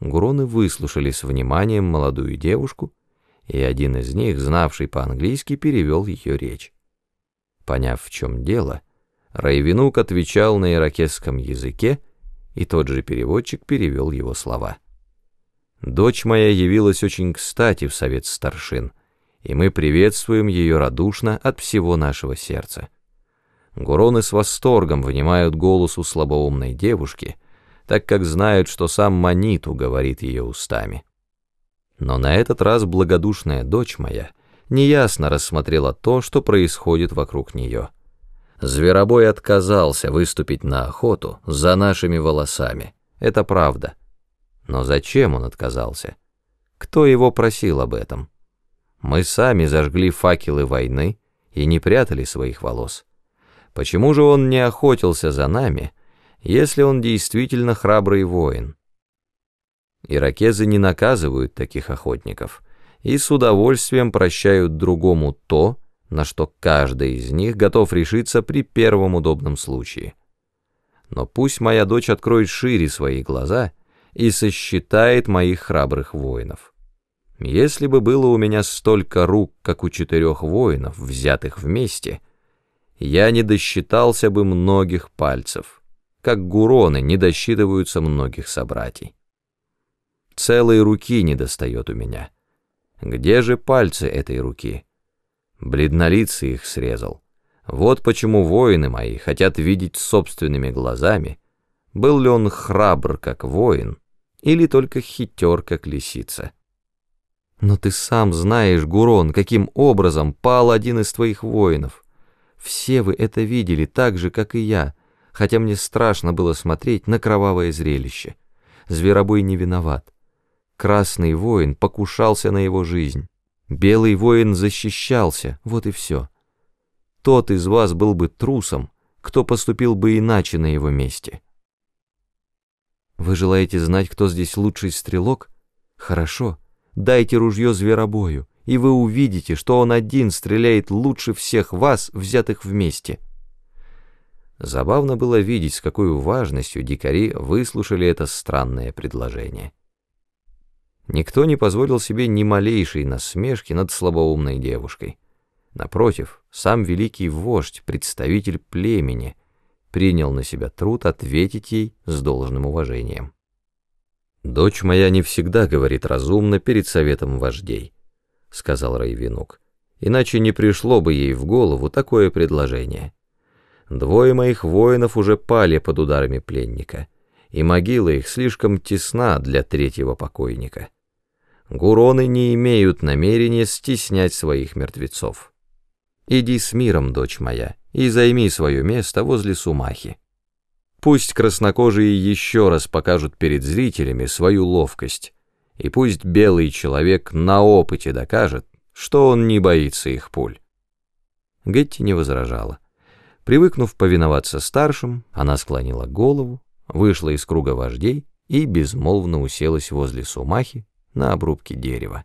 Гуроны выслушали с вниманием молодую девушку, и один из них, знавший по-английски, перевел ее речь. Поняв, в чем дело, Райвенук отвечал на иракесском языке, и тот же переводчик перевел его слова. «Дочь моя явилась очень кстати в совет старшин, и мы приветствуем ее радушно от всего нашего сердца. Гуроны с восторгом внимают голосу слабоумной девушки — так как знают, что сам Маниту говорит ее устами. Но на этот раз благодушная дочь моя неясно рассмотрела то, что происходит вокруг нее. Зверобой отказался выступить на охоту за нашими волосами, это правда. Но зачем он отказался? Кто его просил об этом? Мы сами зажгли факелы войны и не прятали своих волос. Почему же он не охотился за нами, если он действительно храбрый воин. Иракезы не наказывают таких охотников и с удовольствием прощают другому то, на что каждый из них готов решиться при первом удобном случае. Но пусть моя дочь откроет шире свои глаза и сосчитает моих храбрых воинов. Если бы было у меня столько рук, как у четырех воинов, взятых вместе, я не досчитался бы многих пальцев как гуроны не досчитываются многих собратьей. Целой руки не достает у меня. Где же пальцы этой руки? Бледнолицый их срезал. Вот почему воины мои хотят видеть собственными глазами, был ли он храбр, как воин, или только хитер, как лисица. Но ты сам знаешь, Гурон, каким образом пал один из твоих воинов. Все вы это видели так же, как и я, хотя мне страшно было смотреть на кровавое зрелище. Зверобой не виноват. Красный воин покушался на его жизнь. Белый воин защищался, вот и все. Тот из вас был бы трусом, кто поступил бы иначе на его месте. Вы желаете знать, кто здесь лучший стрелок? Хорошо, дайте ружье зверобою, и вы увидите, что он один стреляет лучше всех вас, взятых вместе. Забавно было видеть, с какой важностью дикари выслушали это странное предложение. Никто не позволил себе ни малейшей насмешки над слабоумной девушкой. Напротив, сам великий вождь, представитель племени, принял на себя труд ответить ей с должным уважением. «Дочь моя не всегда говорит разумно перед советом вождей», — сказал Райвинук, «иначе не пришло бы ей в голову такое предложение». Двое моих воинов уже пали под ударами пленника, и могила их слишком тесна для третьего покойника. Гуроны не имеют намерения стеснять своих мертвецов. Иди с миром, дочь моя, и займи свое место возле Сумахи. Пусть краснокожие еще раз покажут перед зрителями свою ловкость, и пусть белый человек на опыте докажет, что он не боится их пуль. Гетти не возражала. Привыкнув повиноваться старшим, она склонила голову, вышла из круга вождей и безмолвно уселась возле сумахи на обрубке дерева.